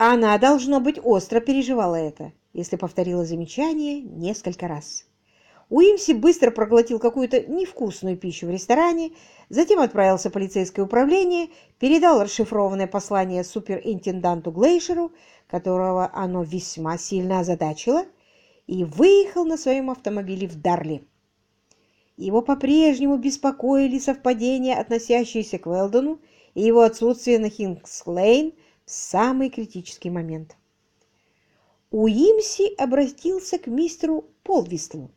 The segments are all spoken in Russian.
Она, должно быть, остро переживала это, если повторила замечание несколько раз. Уимси быстро проглотил какую-то невкусную пищу в ресторане, затем отправился в полицейское управление, передал расшифрованное послание суперинтенданту Глейшеру, которого оно весьма сильно озадачило, и выехал на своем автомобиле в Дарли. Его по-прежнему беспокоили совпадения, относящиеся к Велдону, и его отсутствие на Хингс-Лейн самый критический момент. Уимси обратился к мистеру Полвистлу.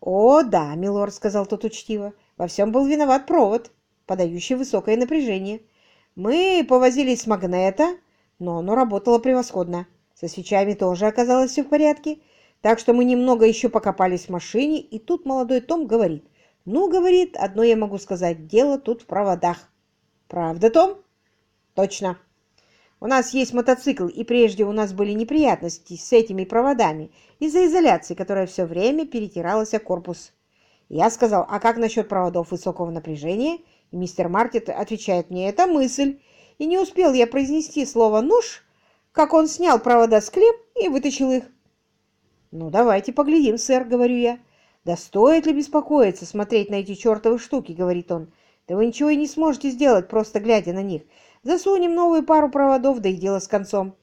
«О, да, милорд», — сказал тот учтиво, — «во всем был виноват провод, подающий высокое напряжение. Мы повозились с магнета, но оно работало превосходно. Со свечами тоже оказалось все в порядке, так что мы немного еще покопались в машине, и тут молодой Том говорит, «Ну, — говорит, — одно я могу сказать, дело тут в проводах». «Правда, Том?» «Точно. У нас есть мотоцикл, и прежде у нас были неприятности с этими проводами из-за изоляции, которая все время перетиралась о корпус. Я сказал, а как насчет проводов высокого напряжения? И мистер Мартин отвечает мне, это мысль. И не успел я произнести слово «нож», как он снял провода с клем и вытащил их. «Ну, давайте поглядим, сэр», — говорю я. «Да стоит ли беспокоиться смотреть на эти чертовы штуки?» — говорит он. «Да вы ничего и не сможете сделать, просто глядя на них. Засунем новую пару проводов, да и дело с концом.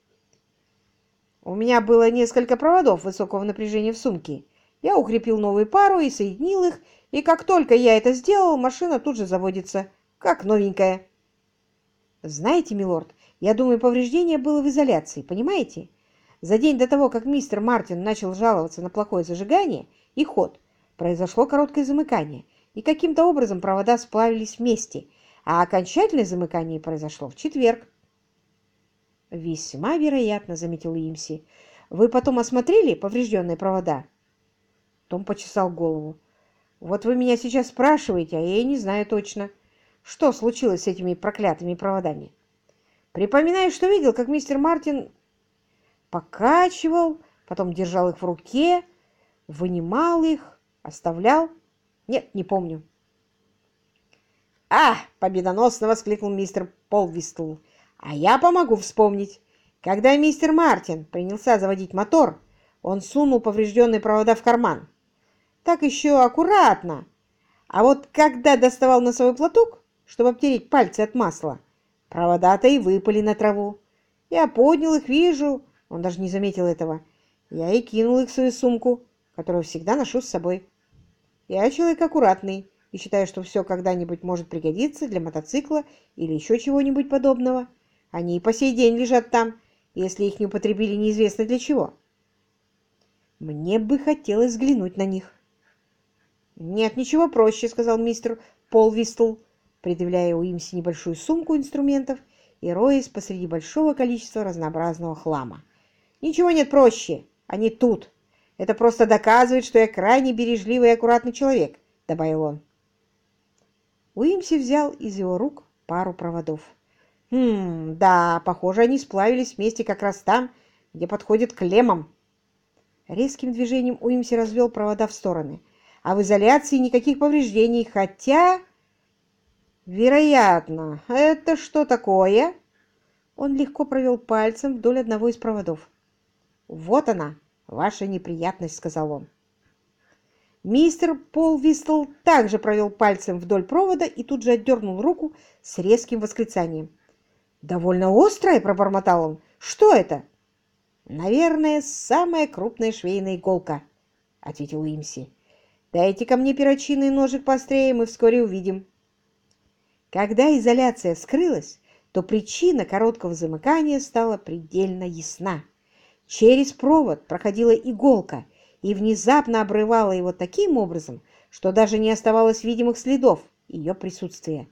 У меня было несколько проводов высокого напряжения в сумке. Я укрепил новую пару и соединил их, и как только я это сделал, машина тут же заводится, как новенькая. Знаете, милорд, я думаю, повреждение было в изоляции, понимаете? За день до того, как мистер Мартин начал жаловаться на плохое зажигание и ход, произошло короткое замыкание, и каким-то образом провода сплавились вместе – а окончательное замыкание произошло в четверг. «Весьма вероятно», — заметил Имси. «Вы потом осмотрели поврежденные провода?» Том почесал голову. «Вот вы меня сейчас спрашиваете, а я и не знаю точно, что случилось с этими проклятыми проводами. Припоминаю, что видел, как мистер Мартин покачивал, потом держал их в руке, вынимал их, оставлял. Нет, не помню. «А!» — победоносно воскликнул мистер Полвистл. «А я помогу вспомнить. Когда мистер Мартин принялся заводить мотор, он сунул поврежденные провода в карман. Так еще аккуратно. А вот когда доставал носовой платок, чтобы обтереть пальцы от масла, провода-то и выпали на траву. Я поднял их, вижу, он даже не заметил этого. Я и кинул их в свою сумку, которую всегда ношу с собой. Я человек аккуратный и считаю, что все когда-нибудь может пригодиться для мотоцикла или еще чего-нибудь подобного. Они и по сей день лежат там, если их не употребили неизвестно для чего. Мне бы хотелось взглянуть на них. «Нет, ничего проще», — сказал мистер Полвистл, предъявляя Уимси небольшую сумку инструментов и роясь посреди большого количества разнообразного хлама. «Ничего нет проще. Они тут. Это просто доказывает, что я крайне бережливый и аккуратный человек», — добавил он. Уимси взял из его рук пару проводов. «Хм, да, похоже, они сплавились вместе как раз там, где подходит к лемам». Резким движением Уимси развел провода в стороны. А в изоляции никаких повреждений, хотя... Вероятно. Это что такое? Он легко провел пальцем вдоль одного из проводов. «Вот она, ваша неприятность», — сказал он. Мистер Пол Вистл также провел пальцем вдоль провода и тут же отдернул руку с резким восклицанием. «Довольно острая!» – пробормотал он. «Что это?» «Наверное, самая крупная швейная иголка», – ответил Имси. «Дайте ко мне перочинный ножик пострее, мы вскоре увидим». Когда изоляция вскрылась, то причина короткого замыкания стала предельно ясна. Через провод проходила иголка – и внезапно обрывала его таким образом, что даже не оставалось видимых следов ее присутствия.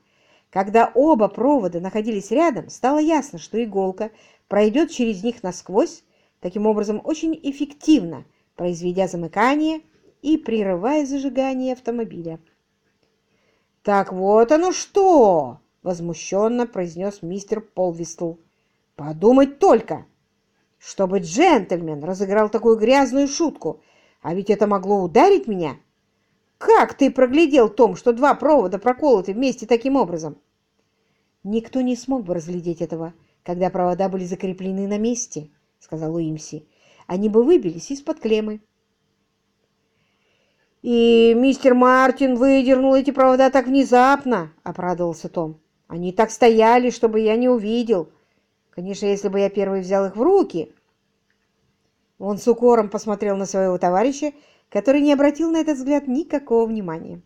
Когда оба провода находились рядом, стало ясно, что иголка пройдет через них насквозь, таким образом очень эффективно произведя замыкание и прерывая зажигание автомобиля. «Так вот оно что!» — возмущенно произнес мистер Полвистл. «Подумать только! Чтобы джентльмен разыграл такую грязную шутку а ведь это могло ударить меня. Как ты проглядел, Том, что два провода проколоты вместе таким образом? Никто не смог бы разглядеть этого, когда провода были закреплены на месте, — сказал Уимси. Они бы выбились из-под клеммы. «И мистер Мартин выдернул эти провода так внезапно!» — обрадовался Том. «Они так стояли, чтобы я не увидел. Конечно, если бы я первый взял их в руки...» Он с укором посмотрел на своего товарища, который не обратил на этот взгляд никакого внимания.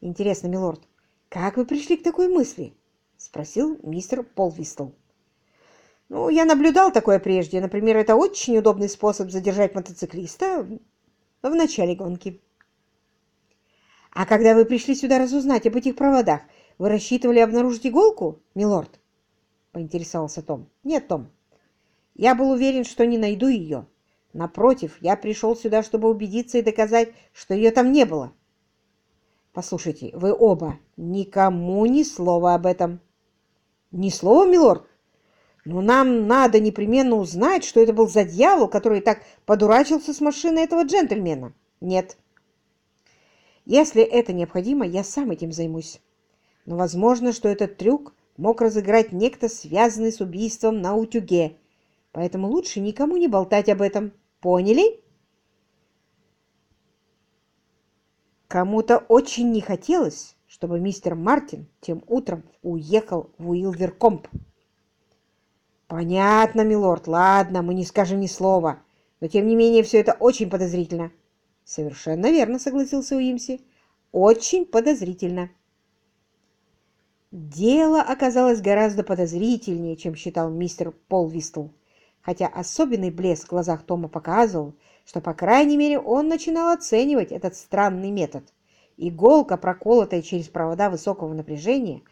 «Интересно, милорд, как вы пришли к такой мысли?» — спросил мистер Полвистл. «Ну, я наблюдал такое прежде. Например, это очень удобный способ задержать мотоциклиста в начале гонки». «А когда вы пришли сюда разузнать об этих проводах, вы рассчитывали обнаружить иголку, милорд?» — поинтересовался Том. «Нет, Том. Я был уверен, что не найду ее. Напротив, я пришел сюда, чтобы убедиться и доказать, что ее там не было. Послушайте, вы оба, никому ни слова об этом. Ни слова, милорд? Но нам надо непременно узнать, что это был за дьявол, который так подурачился с машиной этого джентльмена. Нет. Если это необходимо, я сам этим займусь. Но возможно, что этот трюк мог разыграть некто, связанный с убийством на утюге. Поэтому лучше никому не болтать об этом. Поняли? Кому-то очень не хотелось, чтобы мистер Мартин тем утром уехал в Уилверкомп. «Понятно, милорд, ладно, мы не скажем ни слова, но тем не менее все это очень подозрительно». «Совершенно верно», — согласился Уимси. «Очень подозрительно». Дело оказалось гораздо подозрительнее, чем считал мистер Полвистл, хотя особенный блеск в глазах Тома показывал, что, по крайней мере, он начинал оценивать этот странный метод. Иголка, проколотая через провода высокого напряжения,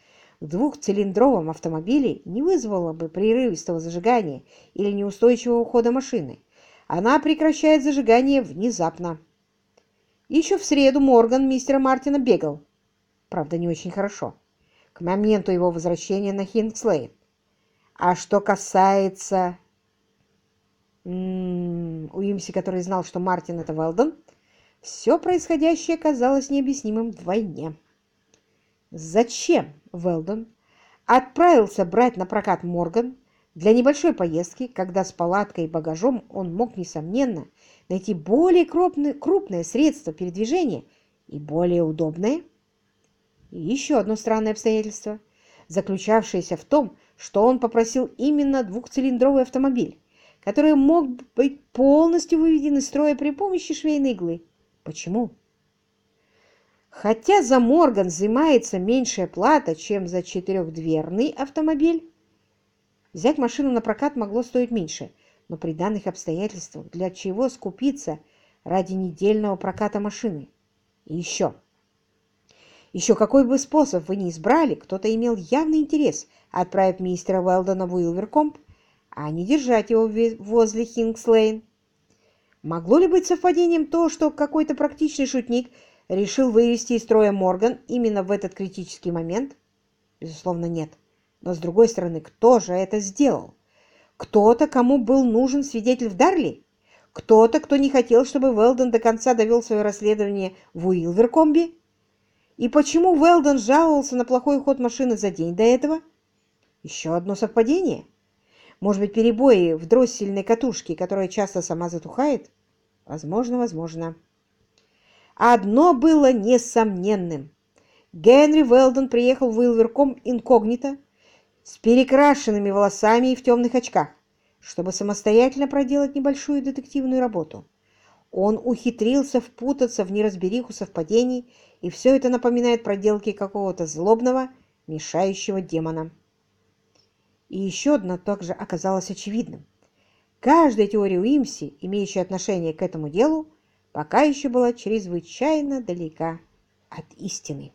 в двухцилиндровом автомобиле не вызвала бы прерывистого зажигания или неустойчивого ухода машины. Она прекращает зажигание внезапно. Еще в среду Морган мистера Мартина бегал. Правда, не очень хорошо. К моменту его возвращения на Хинкслейн. А что касается Уимси, который знал, что Мартин — это Велдон, все происходящее казалось необъяснимым вдвойне. Зачем Велдон отправился брать на прокат Морган для небольшой поездки, когда с палаткой и багажом он мог, несомненно, найти более крупное, крупное средство передвижения и более удобное? И еще одно странное обстоятельство, заключавшееся в том, что он попросил именно двухцилиндровый автомобиль, который мог быть полностью выведен из строя при помощи швейной иглы. Почему? Хотя за Морган взимается меньшая плата, чем за четырехдверный автомобиль, взять машину на прокат могло стоить меньше, но при данных обстоятельствах для чего скупиться ради недельного проката машины? И еще. Еще какой бы способ вы ни избрали, кто-то имел явный интерес, отправив мистера Уэлдона в Уилверкомп а не держать его возле Хингслейн. Могло ли быть совпадением то, что какой-то практичный шутник решил вывести из строя Морган именно в этот критический момент? Безусловно, нет. Но, с другой стороны, кто же это сделал? Кто-то, кому был нужен свидетель в Дарли? Кто-то, кто не хотел, чтобы Велдон до конца довел свое расследование в Уилверкомбе? И почему Велдон жаловался на плохой ход машины за день до этого? Еще одно совпадение – может быть, перебои в дроссельной катушке, которая часто сама затухает? Возможно, возможно. Одно было несомненным. Генри Велдон приехал в Уилверком инкогнито, с перекрашенными волосами и в темных очках, чтобы самостоятельно проделать небольшую детективную работу. Он ухитрился впутаться в неразбериху совпадений, и все это напоминает проделки какого-то злобного, мешающего демона. И еще одно также оказалось очевидным. Каждая теория Уимси, имеющая отношение к этому делу, пока еще была чрезвычайно далека от истины.